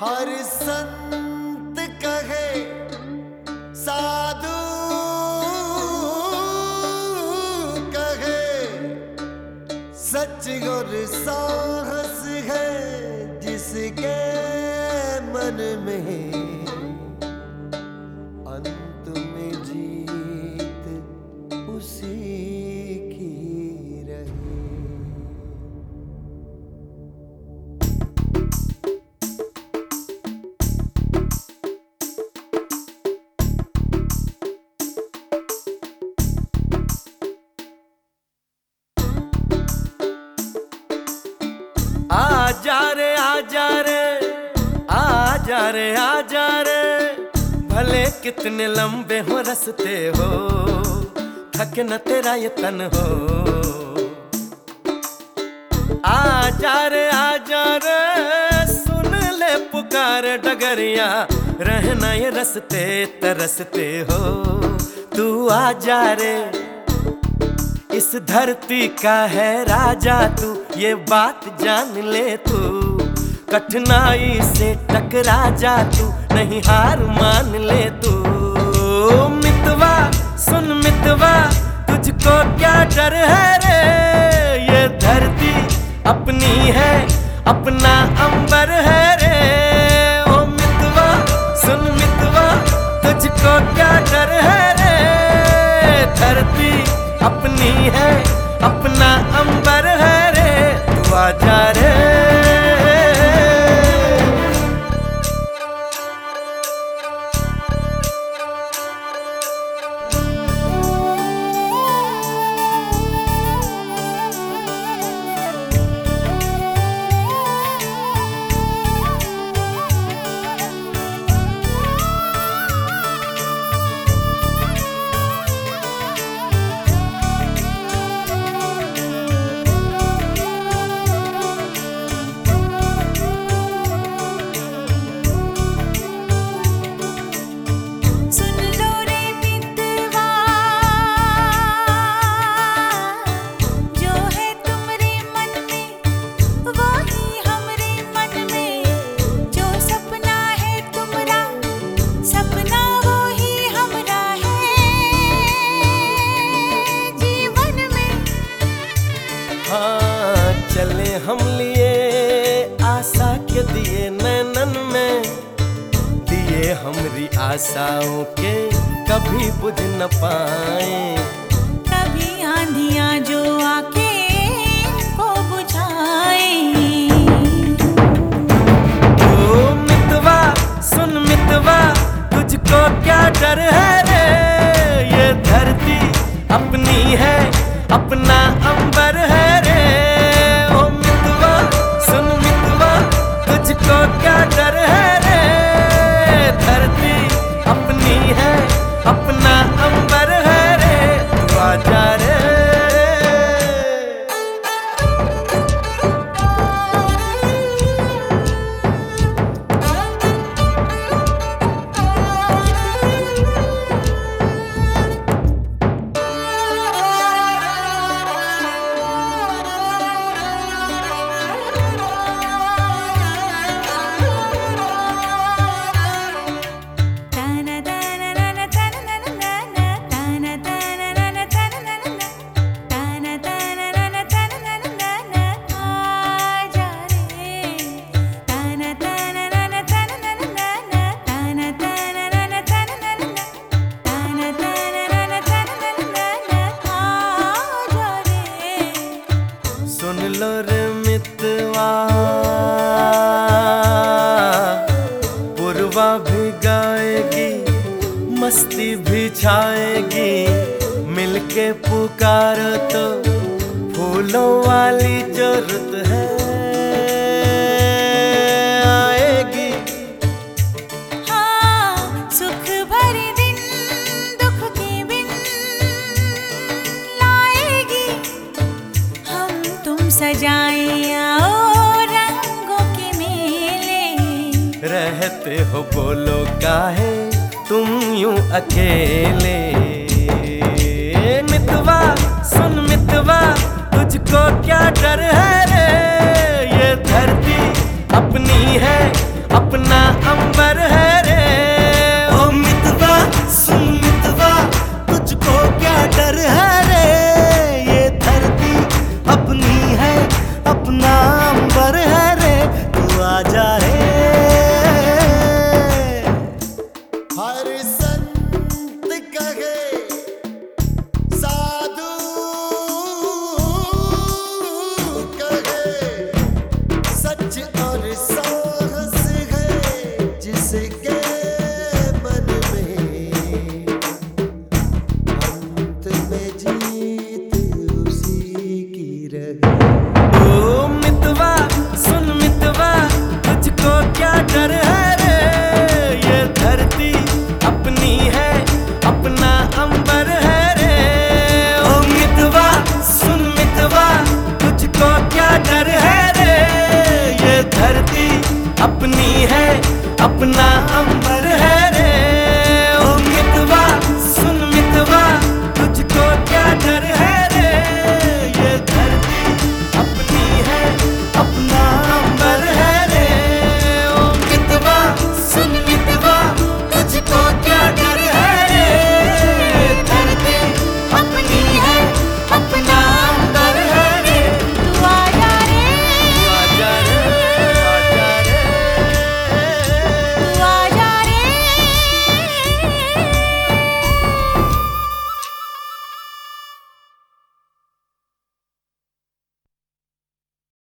हर संत कहे साधु कहे सच और साहस है जिसके मन में अंत आजा रे आजा रे। भले कितने लंबे हो रसते हो, थक न तेरा ये तन हो। आजा रे आजा रे, सुन ले पुकार डगरिया। रहना ये रस्ते, तरसते हो। तू आ जा रे, इस धरती का है राजा तू, ये बात जान ले तू। कठिनाई से टकरा जा तू, नहीं हार मान ले तू। मितवा, सुन मितवा, तुझको क्या डर है रे? ये धरती अपनी है, अपना अंबर है रे। ओ मितवा, सुन मितवा, तुझको क्या डर है? हाँ चले हम लिए आशा के दिए नैनन में। दिए हमरी आशाओं के कभी बुझ न पाए। कभी आंधिया जो आके को बुझाए। ओ मितवा सुन मितवा तुझको क्या डर है रे? ये धरती अपनी है अपना लो मितवा। पूर्वा भी गाएगी मस्ती भी छाएगी मिलके पुकार तो फूलों वाली ज़रूरत सजाए आओ रंगों के मेले। रहते हो बोलो काहे तुम यूँ अकेले। मितवा, सुन मितवा, तुझको क्या डर है रे? ये धरती अपनी है अपनी है अपना